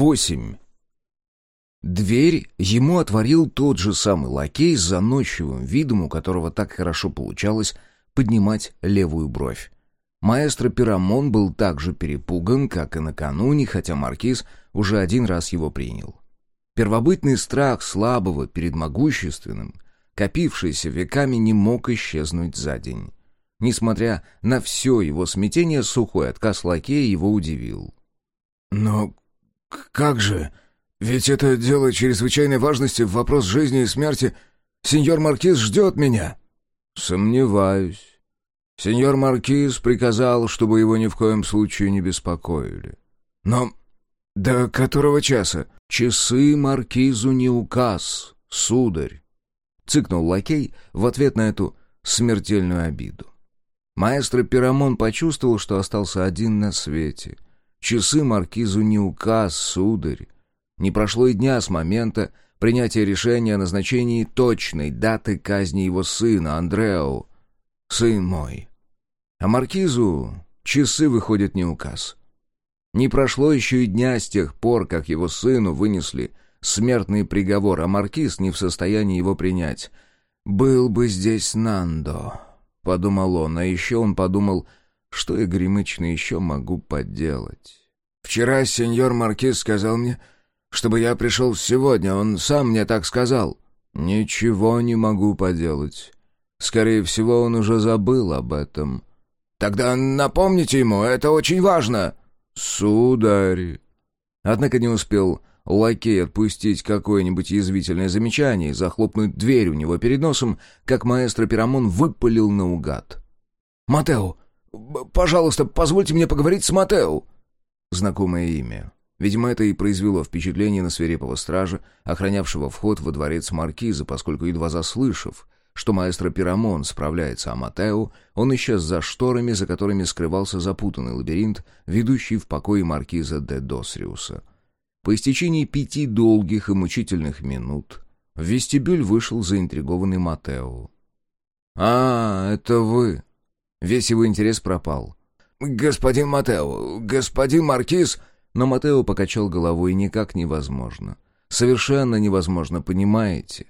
8. Дверь ему отворил тот же самый лакей с заносчивым видом, у которого так хорошо получалось поднимать левую бровь. Маэстро Пирамон был так же перепуган, как и накануне, хотя маркиз уже один раз его принял. Первобытный страх слабого перед могущественным, копившийся веками, не мог исчезнуть за день. Несмотря на все его смятение, сухой отказ лакея его удивил. «Но как же? Ведь это дело чрезвычайной важности, вопрос жизни и смерти. Сеньор Маркиз ждет меня». «Сомневаюсь. Сеньор Маркиз приказал, чтобы его ни в коем случае не беспокоили». «Но до которого часа?» «Часы Маркизу не указ, сударь», — цыкнул лакей в ответ на эту смертельную обиду. Маэстро Пирамон почувствовал, что остался один на свете — Часы маркизу не указ, сударь. Не прошло и дня с момента принятия решения о назначении точной даты казни его сына, Андрео. Сын мой. А маркизу часы выходят не указ. Не прошло еще и дня с тех пор, как его сыну вынесли смертный приговор, а маркиз не в состоянии его принять. «Был бы здесь Нандо», — подумал он, а еще он подумал что я гремычно еще могу поделать? «Вчера сеньор Маркиз сказал мне, чтобы я пришел сегодня. Он сам мне так сказал». «Ничего не могу поделать. Скорее всего, он уже забыл об этом». «Тогда напомните ему, это очень важно». «Сударь». Однако не успел лакей отпустить какое-нибудь язвительное замечание и захлопнуть дверь у него перед носом, как маэстро Пирамон выпалил наугад. «Матео, «Пожалуйста, позвольте мне поговорить с Матео». Знакомое имя. Видимо, это и произвело впечатление на свирепого стража, охранявшего вход во дворец маркиза, поскольку, едва заслышав, что маэстро Пирамон справляется о Матео, он исчез за шторами, за которыми скрывался запутанный лабиринт, ведущий в покой маркиза де Досриуса. По истечении пяти долгих и мучительных минут в вестибюль вышел заинтригованный Матео. «А, это вы!» Весь его интерес пропал. «Господин Матео, господин Маркиз...» Но Матео покачал головой никак невозможно. Совершенно невозможно, понимаете?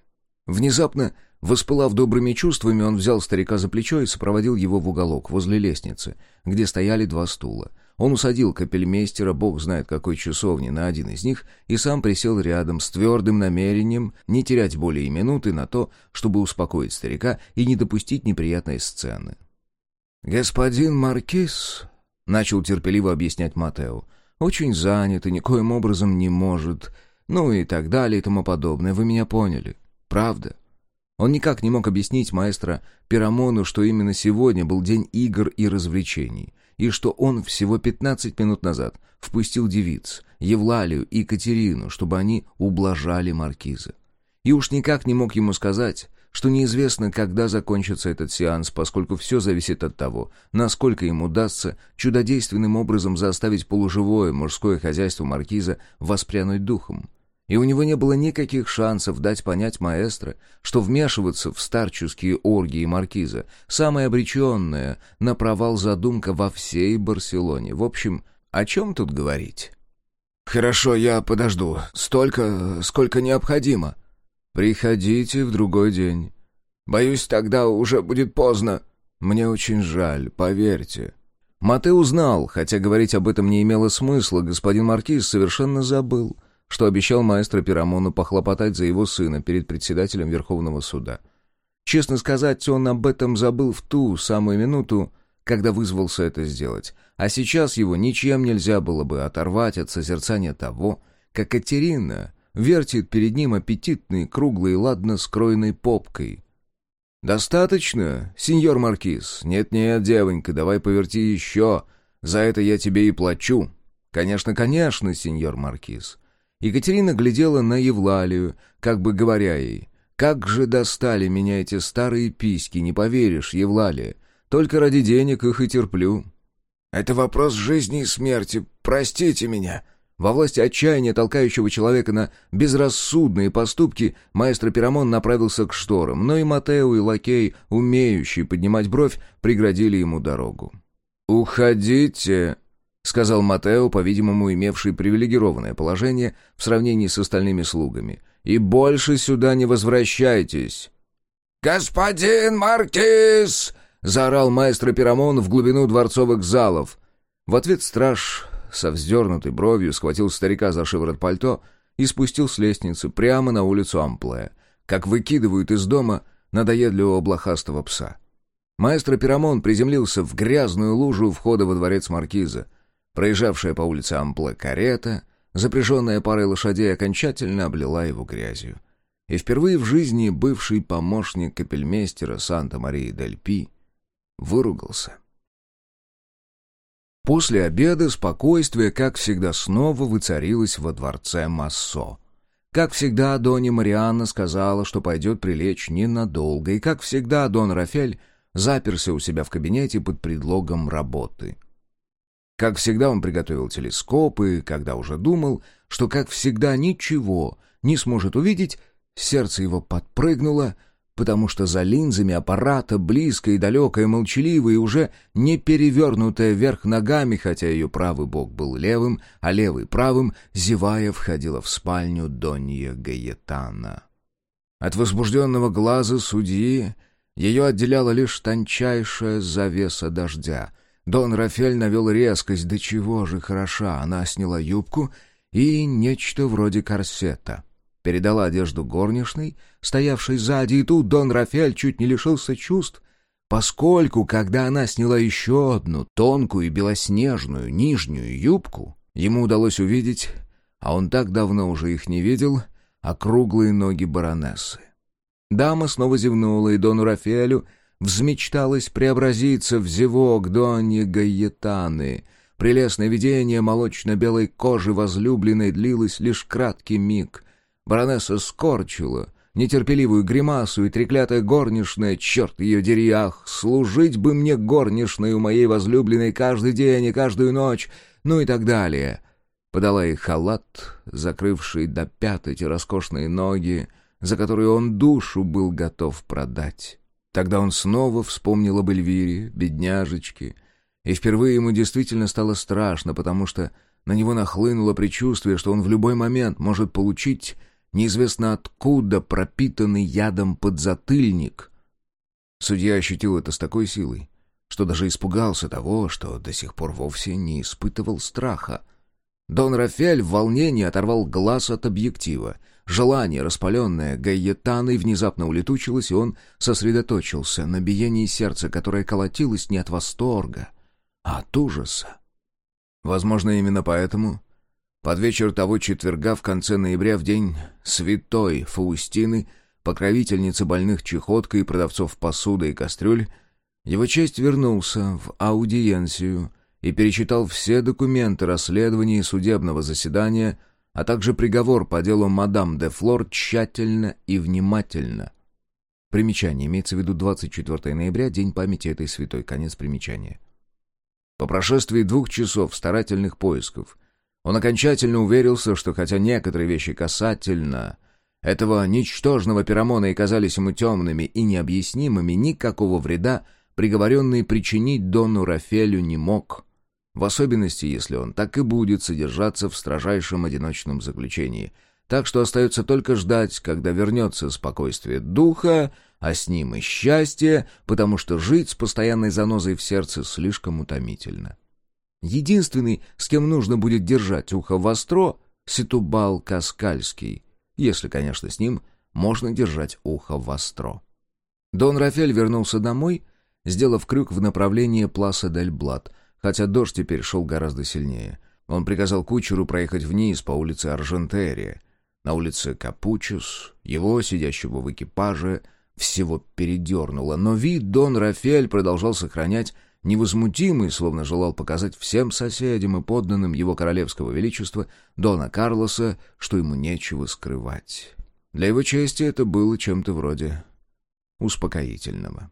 Внезапно, воспылав добрыми чувствами, он взял старика за плечо и сопроводил его в уголок, возле лестницы, где стояли два стула. Он усадил капельмейстера, бог знает какой часовни, на один из них и сам присел рядом с твердым намерением не терять более минуты на то, чтобы успокоить старика и не допустить неприятной сцены. «Господин Маркиз», — начал терпеливо объяснять Матео, — «очень занят и никоим образом не может, ну и так далее и тому подобное, вы меня поняли, правда?» Он никак не мог объяснить маэстро Пирамону, что именно сегодня был день игр и развлечений, и что он всего 15 минут назад впустил девиц, Евлалию и Катерину, чтобы они ублажали маркиза. И уж никак не мог ему сказать, что неизвестно, когда закончится этот сеанс, поскольку все зависит от того, насколько ему удастся чудодейственным образом заставить полуживое мужское хозяйство маркиза воспрянуть духом. И у него не было никаких шансов дать понять маэстро, что вмешиваться в старческие оргии маркиза — самая обреченная на провал задумка во всей Барселоне. В общем, о чем тут говорить? «Хорошо, я подожду. Столько, сколько необходимо», «Приходите в другой день. Боюсь, тогда уже будет поздно». «Мне очень жаль, поверьте». Мате узнал, хотя говорить об этом не имело смысла, господин Маркиз совершенно забыл, что обещал маэстро Пирамону похлопотать за его сына перед председателем Верховного суда. Честно сказать, он об этом забыл в ту самую минуту, когда вызвался это сделать, а сейчас его ничем нельзя было бы оторвать от созерцания того, как Катерина вертит перед ним аппетитной, круглой, ладно скроенной попкой. «Достаточно, сеньор Маркиз? Нет-нет, девонька, давай поверти еще. За это я тебе и плачу». «Конечно, конечно, сеньор Маркиз». Екатерина глядела на Евлалию, как бы говоря ей, «Как же достали меня эти старые письки, не поверишь, Евлалия. Только ради денег их и терплю». «Это вопрос жизни и смерти, простите меня», во власти отчаяния, толкающего человека на безрассудные поступки, маэстро Пирамон направился к шторам, но и Матео, и Лакей, умеющие поднимать бровь, преградили ему дорогу. «Уходите!» — сказал Матео, по-видимому, имевший привилегированное положение в сравнении с остальными слугами. «И больше сюда не возвращайтесь!» «Господин Маркиз!» — заорал маэстро Пирамон в глубину дворцовых залов. В ответ страж со вздернутой бровью схватил старика за шиворот пальто и спустил с лестницы прямо на улицу Ампле, как выкидывают из дома надоедливого блохастого пса. Маэстро Пирамон приземлился в грязную лужу у входа во дворец маркиза. Проезжавшая по улице Ампле карета, запряженная парой лошадей, окончательно облила его грязью. И впервые в жизни бывший помощник капельмейстера Санта-Марии-дель-Пи выругался. После обеда спокойствие, как всегда, снова выцарилось во дворце Массо. Как всегда, Донни Марианна сказала, что пойдет прилечь ненадолго, и, как всегда, Дон Рафель заперся у себя в кабинете под предлогом работы. Как всегда, он приготовил телескоп, и, когда уже думал, что, как всегда, ничего не сможет увидеть, сердце его подпрыгнуло — потому что за линзами аппарата, близко и далеко и молчаливо, и уже не перевернутая вверх ногами, хотя ее правый бок был левым, а левый правым, зевая, входила в спальню Донья Гаетана. От возбужденного глаза судьи ее отделяла лишь тончайшая завеса дождя. Дон Рафель навел резкость, до чего же хороша, она сняла юбку и нечто вроде корсета — Передала одежду горничной, стоявшей сзади, и тут Дон Рафель чуть не лишился чувств, поскольку, когда она сняла еще одну тонкую и белоснежную нижнюю юбку, ему удалось увидеть, а он так давно уже их не видел, округлые ноги баронессы. Дама снова зевнула, и Дону Рафелю взмечталось преобразиться в зевок Донни Гаетаны. Прелестное видение молочно-белой кожи возлюбленной длилось лишь краткий миг — Баронесса скорчила нетерпеливую гримасу, и треклятая горничная, черт ее дери, ах, служить бы мне горничной у моей возлюбленной каждый день и каждую ночь, ну и так далее. Подала ей халат, закрывший до пят эти роскошные ноги, за которые он душу был готов продать. Тогда он снова вспомнил об Эльвире, бедняжечке, и впервые ему действительно стало страшно, потому что на него нахлынуло предчувствие, что он в любой момент может получить неизвестно откуда пропитанный ядом подзатыльник. Судья ощутил это с такой силой, что даже испугался того, что до сих пор вовсе не испытывал страха. Дон Рафель в волнении оторвал глаз от объектива. Желание, распаленное Гайетаной, внезапно улетучилось, и он сосредоточился на биении сердца, которое колотилось не от восторга, а от ужаса. Возможно, именно поэтому под вечер того четверга в конце ноября, в день святой Фаустины, покровительницы больных чехоткой и продавцов посуды и кастрюль, его честь вернулся в аудиенцию и перечитал все документы расследования и судебного заседания, а также приговор по делу мадам де Флор тщательно и внимательно. Примечание имеется в виду 24 ноября, день памяти этой святой, конец примечания. По прошествии двух часов старательных поисков он окончательно уверился, что хотя некоторые вещи касательно этого ничтожного пирамона и казались ему темными и необъяснимыми, никакого вреда приговоренный причинить Дону Рафелю не мог. В особенности, если он так и будет содержаться в строжайшем одиночном заключении. Так что остается только ждать, когда вернется спокойствие духа, а с ним и счастье, потому что жить с постоянной занозой в сердце слишком утомительно. Единственный, с кем нужно будет держать ухо востро, Ситубал Каскальский, если, конечно, с ним можно держать ухо востро. Дон Рафель вернулся домой, сделав крюк в направлении Пласа дель Блат, хотя дождь теперь шел гораздо сильнее. Он приказал кучеру проехать вниз по улице Аржентерия. На улице Капучус, его, сидящего в экипаже, всего передернуло, но вид Дон Рафель продолжал сохранять невозмутимый, словно желал показать всем соседям и подданным его королевского величества, Дона Карлоса, что ему нечего скрывать. Для его чести это было чем-то вроде успокоительного.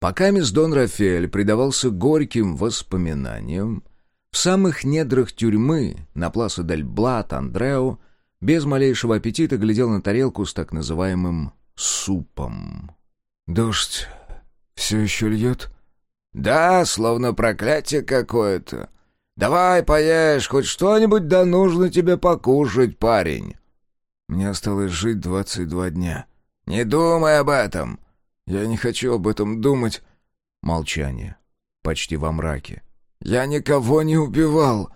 Пока мисс Дон Рафель предавался горьким воспоминаниям, в самых недрах тюрьмы, на Пласа дель Блат, Андрео, без малейшего аппетита глядел на тарелку с так называемым «супом». «Дождь все еще льет?» «Да, словно проклятие какое-то. Давай поешь, хоть что-нибудь да нужно тебе покушать, парень». Мне осталось жить двадцать два дня. «Не думай об этом!» «Я не хочу об этом думать». Молчание. Почти во мраке. «Я никого не убивал!»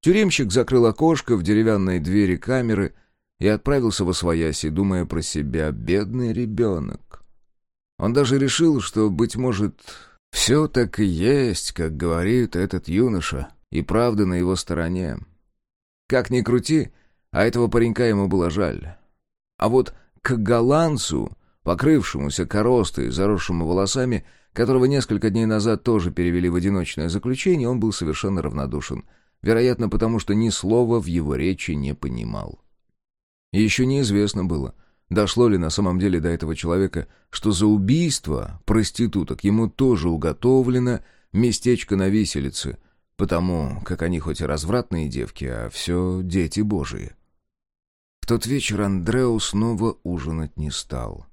Тюремщик закрыл окошко в деревянной двери камеры и отправился во свояси, думая про себя «бедный ребенок». Он даже решил, что, быть может, все так и есть, как говорит этот юноша, и правда на его стороне. Как ни крути, а этого паренька ему было жаль. А вот к голландцу, покрывшемуся коростой заросшему волосами, которого несколько дней назад тоже перевели в одиночное заключение, он был совершенно равнодушен, вероятно, потому что ни слова в его речи не понимал. И еще неизвестно было, дошло ли на самом деле до этого человека, что за убийство проституток ему тоже уготовлено местечко на виселице, потому как они хоть и развратные девки, а все дети божии. В тот вечер Андреу снова ужинать не стал.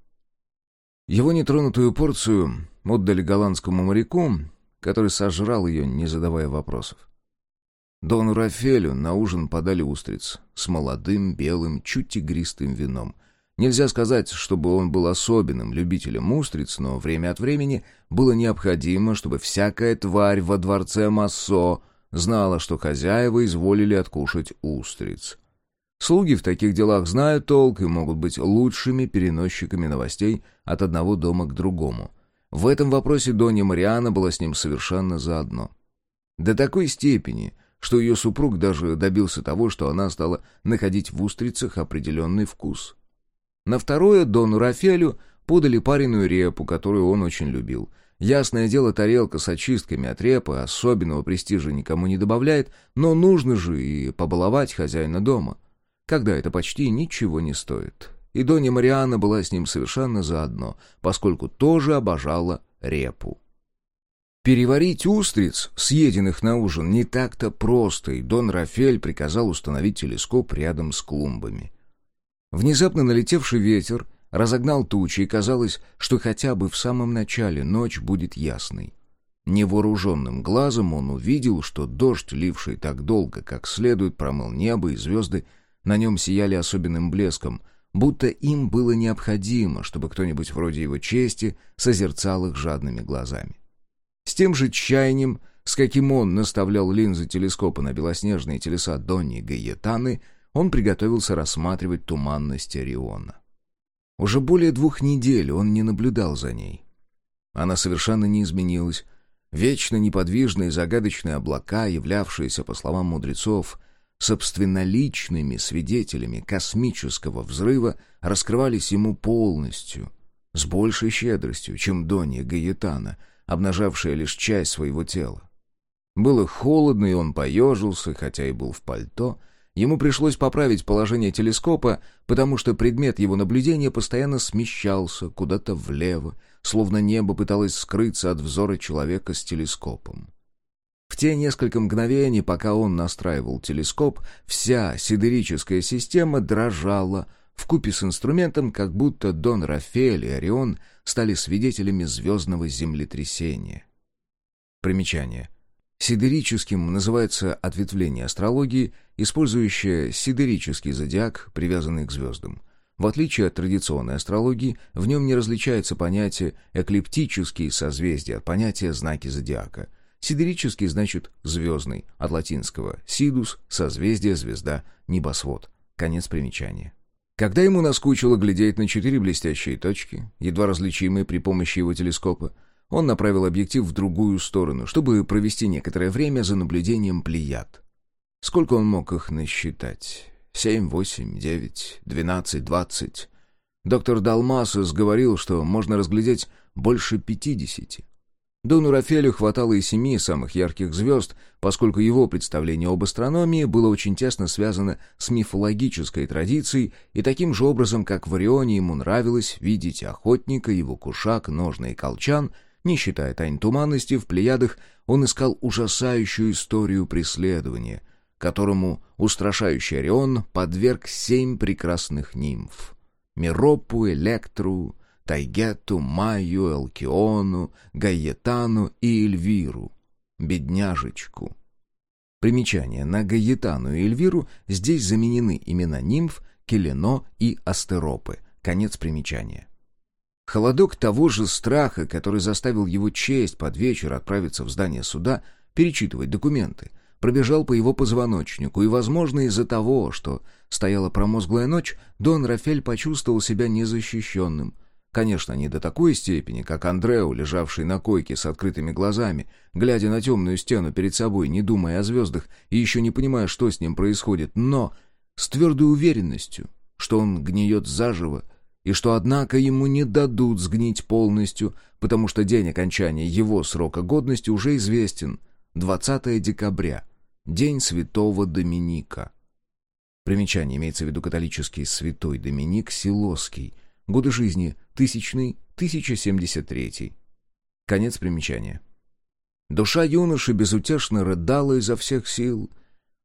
Его нетронутую порцию отдали голландскому моряку, который сожрал ее, не задавая вопросов. Дону Рафелю на ужин подали устриц с молодым, белым, чуть игристым вином. Нельзя сказать, чтобы он был особенным любителем устриц, но время от времени было необходимо, чтобы всякая тварь во дворце Массо знала, что хозяева изволили откушать устриц. Слуги в таких делах знают толк и могут быть лучшими переносчиками новостей от одного дома к другому. В этом вопросе Донья Мариана была с ним совершенно заодно. До такой степени, что ее супруг даже добился того, что она стала находить в устрицах определенный вкус. На второе Дону Рафелю подали пареную репу, которую он очень любил. Ясное дело, тарелка с очистками от репы особенного престижа никому не добавляет, но нужно же и побаловать хозяина дома когда это почти ничего не стоит. И Донья Марианна была с ним совершенно заодно, поскольку тоже обожала репу. Переварить устриц, съеденных на ужин, не так-то просто, и Дон Рафель приказал установить телескоп рядом с клумбами. Внезапно налетевший ветер разогнал тучи, и казалось, что хотя бы в самом начале ночь будет ясной. Невооруженным глазом он увидел, что дождь, ливший так долго, как следует, промыл небо и звезды, на нем сияли особенным блеском, будто им было необходимо, чтобы кто-нибудь вроде его чести созерцал их жадными глазами. С тем же чаянием, с каким он наставлял линзы телескопа на белоснежные телеса Донни Гаетаны, он приготовился рассматривать туманность Ориона. Уже более двух недель он не наблюдал за ней. Она совершенно не изменилась. Вечно неподвижные загадочные облака, являвшиеся, по словам мудрецов, собственноличными свидетелями космического взрыва раскрывались ему полностью, с большей щедростью, чем Донья Гаетана, обнажавшая лишь часть своего тела. Было холодно, и он поежился, хотя и был в пальто. Ему пришлось поправить положение телескопа, потому что предмет его наблюдения постоянно смещался куда-то влево, словно небо пыталось скрыться от взора человека с телескопом. В те несколько мгновений, пока он настраивал телескоп, вся сидерическая система дрожала, вкупе с инструментом, как будто Дон Рафаэль и Орион стали свидетелями звездного землетрясения. Примечание. Сидерическим называется ответвление астрологии, использующее сидерический зодиак, привязанный к звездам. В отличие от традиционной астрологии, в нем не различается понятие «эклиптические созвездия» от понятия «знаки зодиака». Сидерический значит «звездный», от латинского «сидус» — созвездие, звезда, небосвод. Конец примечания. Когда ему наскучило глядеть на четыре блестящие точки, едва различимые при помощи его телескопа, он направил объектив в другую сторону, чтобы провести некоторое время за наблюдением плеяд. Сколько он мог их насчитать? Семь, восемь, девять, двенадцать, двадцать. Доктор Далмасос говорил, что можно разглядеть больше пятидесяти. Дону Рафелю хватало и семи самых ярких звезд, поскольку его представление об астрономии было очень тесно связано с мифологической традицией, и таким же образом, как в Орионе ему нравилось видеть охотника, его кушак, ножны и колчан, не считая тайн туманности, в Плеядах он искал ужасающую историю преследования, которому устрашающий Орион подверг семь прекрасных нимф — Миропу, Электру, Тайгету, Майю, Элкиону, Гаетану и Эльвиру, бедняжечку. Примечание. На Гаетану и Эльвиру здесь заменены имена нимф, Келено и Астеропы. Конец примечания. Холодок того же страха, который заставил его честь под вечер отправиться в здание суда, перечитывать документы, пробежал по его позвоночнику, и, возможно, из-за того, что стояла промозглая ночь, Дон Рафель почувствовал себя незащищенным. Конечно, не до такой степени, как Андрео, лежавший на койке с открытыми глазами, глядя на темную стену перед собой, не думая о звездах и еще не понимая, что с ним происходит, но с твердой уверенностью, что он гниет заживо, и что, однако, ему не дадут сгнить полностью, потому что день окончания его срока годности уже известен — 20 декабря, день святого Доминика. Примечание имеется в виду католический святой Доминик Силоский, годы жизни тысячный 1073. Конец примечания. Душа юноши безутешно рыдала изо всех сил,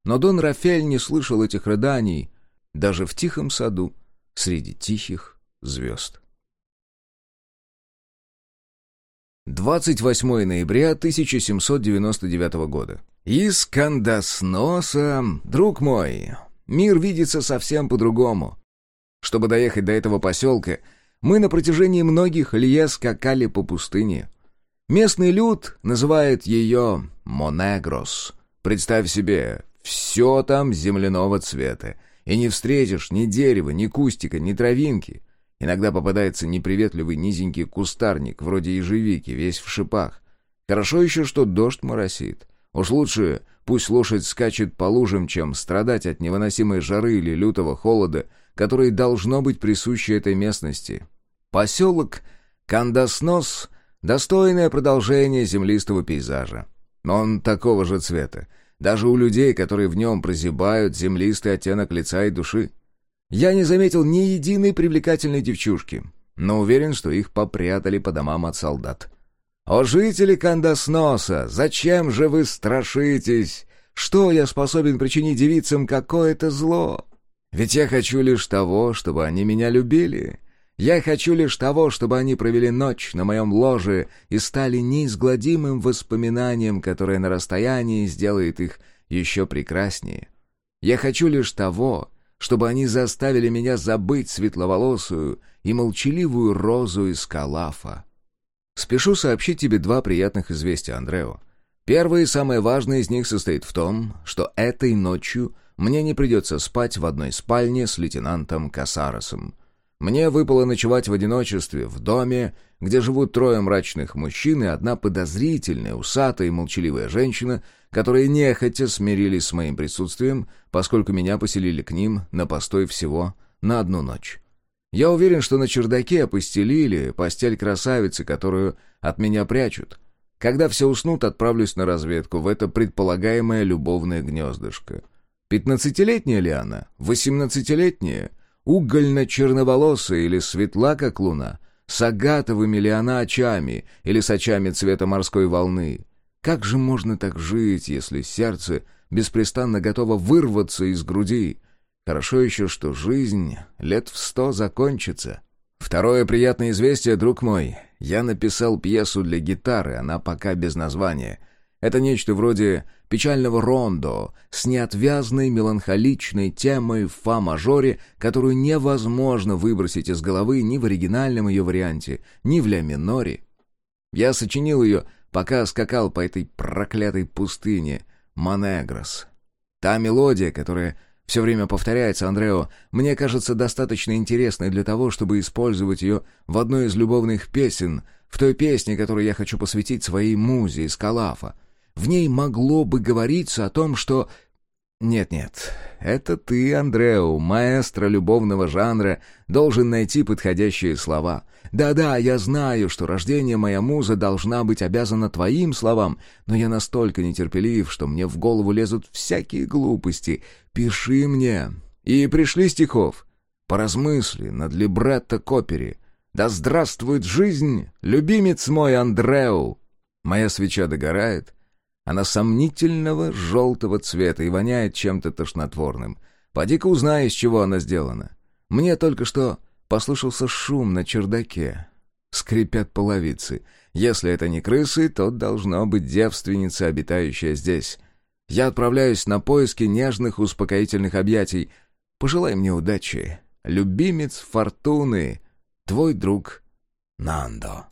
но Дон Рафель не слышал этих рыданий даже в тихом саду среди тихих звезд. 28 ноября 1799 года. Из Кандасноса, друг мой, мир видится совсем по-другому. Чтобы доехать до этого поселка, мы на протяжении многих лье скакали по пустыне. Местный люд называет ее Монегрос. Представь себе, все там земляного цвета, и не встретишь ни дерева, ни кустика, ни травинки. Иногда попадается неприветливый низенький кустарник, вроде ежевики, весь в шипах. Хорошо еще, что дождь моросит. Уж лучше пусть лошадь скачет по лужам, чем страдать от невыносимой жары или лютого холода, который должно быть присущи этой местности. Поселок Кандаснос — достойное продолжение землистого пейзажа. Он такого же цвета. Даже у людей, которые в нем прозябают, землистый оттенок лица и души. Я не заметил ни единой привлекательной девчушки, но уверен, что их попрятали по домам от солдат. «О, жители Кандасноса, зачем же вы страшитесь? Что я способен причинить девицам какое-то зло? Ведь я хочу лишь того, чтобы они меня любили. Я хочу лишь того, чтобы они провели ночь на моем ложе и стали неизгладимым воспоминанием, которое на расстоянии сделает их еще прекраснее. Я хочу лишь того, чтобы они заставили меня забыть светловолосую и молчаливую розу из Калафа. Спешу сообщить тебе два приятных известия, Андрео. Первое и самое важное из них состоит в том, что этой ночью мне не придется спать в одной спальне с лейтенантом Касаросом. Мне выпало ночевать в одиночестве в доме, где живут трое мрачных мужчин и одна подозрительная, усатая и молчаливая женщина, которые нехотя смирились с моим присутствием, поскольку меня поселили к ним на постой всего на одну ночь. Я уверен, что на чердаке опостелили постель красавицы, которую от меня прячут. Когда все уснут, отправлюсь на разведку в это предполагаемое любовное гнездышко. Пятнадцатилетняя ли она? Восемнадцатилетняя? Угольно-черноволосая или светла, как луна? С агатовыми ли она очами или с очами цвета морской волны? Как же можно так жить, если сердце беспрестанно готово вырваться из груди? Хорошо еще, что жизнь лет в сто закончится. Второе приятное известие, друг мой. Я написал пьесу для гитары, она пока без названия. Это нечто вроде печального рондо с неотвязной меланхоличной темой в фа-мажоре, которую невозможно выбросить из головы ни в оригинальном ее варианте, ни в ля-миноре. Я сочинил ее, пока скакал по этой проклятой пустыне Монегрос. Та мелодия, которая все время повторяется, Андрео, мне кажется достаточно интересной для того, чтобы использовать ее в одной из любовных песен, в той песне, которую я хочу посвятить своей музе из Калафа. В ней могло бы говориться о том, что... Нет-нет, это ты, Андрео, маэстро любовного жанра, должен найти подходящие слова. Да-да, я знаю, что рождение моя муза должна быть обязана твоим словам, но я настолько нетерпелив, что мне в голову лезут всякие глупости. Пиши мне. И пришли стихов. Поразмысли над либретто Копери. Да здравствует жизнь, любимец мой Андреу! Моя свеча догорает, она сомнительного желтого цвета и воняет чем-то тошнотворным. Поди-ка узнай, из чего она сделана. Мне только что Послышался шум на чердаке. Скрипят половицы. Если это не крысы, то должно быть девственница, обитающая здесь. Я отправляюсь на поиски нежных успокоительных объятий. Пожелай мне удачи. Любимец фортуны. Твой друг Нандо.